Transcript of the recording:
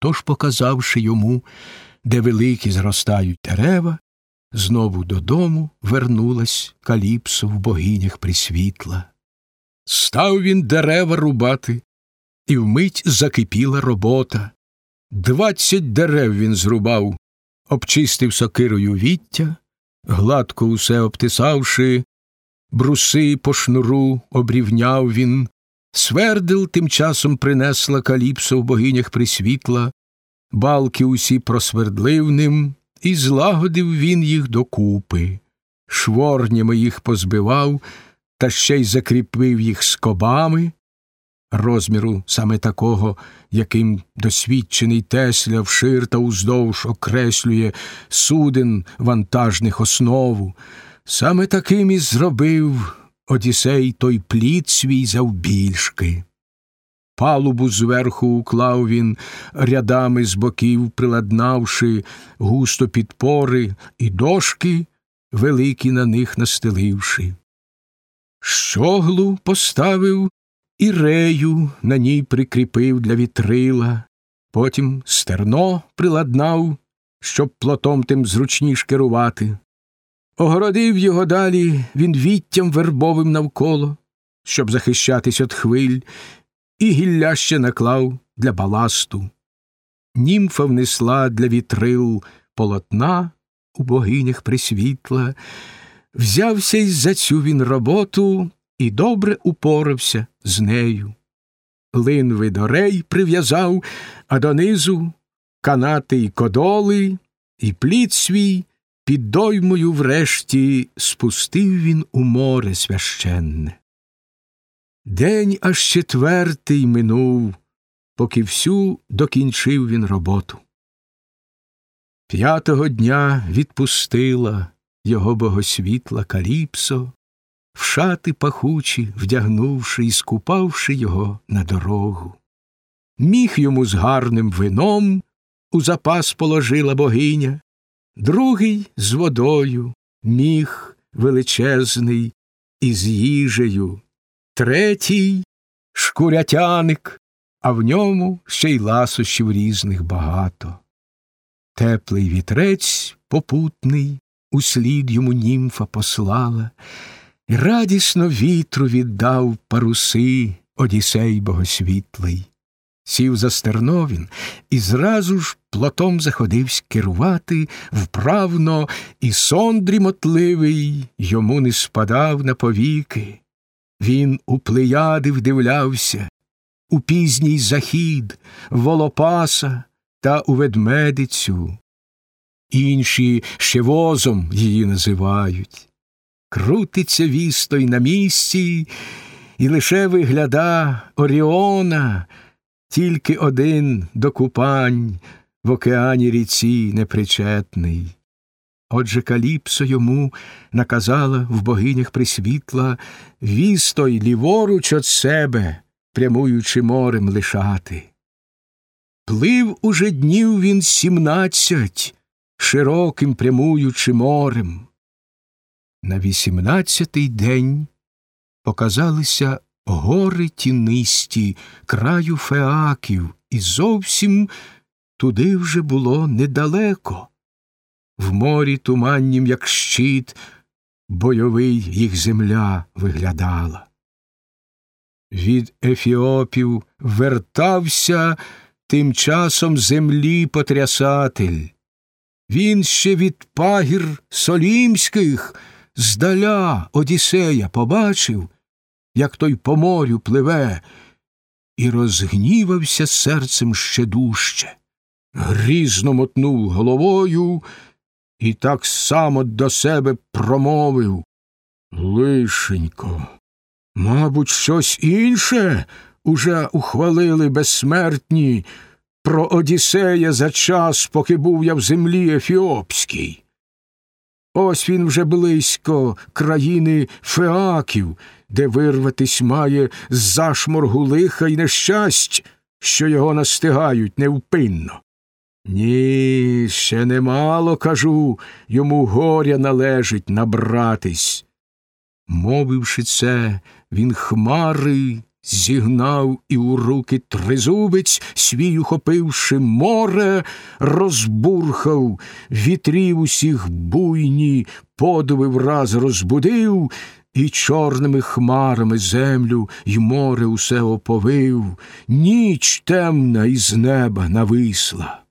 Тож, показавши йому, де великі зростають дерева, знову додому вернулась Каліпсо в богинях присвітла. Став він дерева рубати, і вмить закипіла робота. Двадцять дерев він зрубав, обчистив сокирою віття, гладко усе обтисавши, бруси по шнуру обрівняв він, свердил тим часом принесла каліпсо в богинях присвітла, балки усі просвердлив ним, і злагодив він їх докупи, шворнями їх позбивав, та ще й закріпив їх скобами, розміру саме такого, яким досвідчений Тесля вшир та уздовж окреслює суден вантажних основу, саме таким і зробив Одісей той плід свій завбільшки. Палубу зверху уклав він, рядами з боків приладнавши густо підпори і дошки, великі на них настеливши. Щоглу поставив і рею на ній прикріпив для вітрила, потім стерно приладнав, щоб плотом тим зручніш керувати. Огородив його далі він віттям вербовим навколо, щоб захищатись від хвиль, і гілля ще наклав для баласту. Німфа внесла для вітрил полотна у богинях присвітла, взявся й за цю він роботу і добре упорався з нею. Линви до рей прив'язав, а донизу канати й кодоли, і плід свій під доймою врешті спустив він у море священне. День аж четвертий минув, поки всю докінчив він роботу. П'ятого дня відпустила його богосвітла Каліпсо, в шати пахучі, вдягнувши і скупавши його на дорогу. Міг йому з гарним вином у запас положила богиня, другий з водою, міг величезний із їжею, третій шкурятяник, а в ньому ще й ласощів різних багато. Теплий вітрець попутний услід йому німфа послала, і радісно вітру віддав паруси Одісей богосвітлий. Сів за стерно він і зразу ж плотом заходивсь керувати вправно, і сон дрімотливий йому не спадав на повіки. Він у плеяди вдивлявся, у пізній захід, волопаса та у ведмедицю. Інші ще возом її називають. Крутиться вістой на місці, і лише вигляда Оріона, тільки один до купань в океані ріці непричетний. Отже Каліпсо йому наказала в богинях присвітла вістой ліворуч от себе, прямуючи морем лишати. Плив уже днів він сімнадцять, широким прямуючи морем. На вісімнадцятий день показалися гори тінисті краю феаків, і зовсім туди вже було недалеко. В морі туманнім, як щит, бойовий їх земля виглядала. Від Ефіопів вертався тим часом землі потрясатель. Він ще від пагір солімських здаля Одіссея побачив, як той по морю пливе, і розгнівався серцем ще дужче, грізно мотнув головою і так само до себе промовив Лишенько, мабуть, щось інше уже ухвалили безсмертні про Одіссея за час, поки був я в землі Ефіопській. Ось він вже близько країни Феаків, де вирватись має з зашморгу лиха й нещасть, що його настигають невпинно. Ні, ще немало, кажу, йому горя належить набратись. Мовивши це, він хмари Зігнав і у руки тризубець, свій ухопивши море, розбурхав, вітрів усіх буйні, подуви враз розбудив, і чорними хмарами землю й море усе оповив, ніч темна із неба нависла.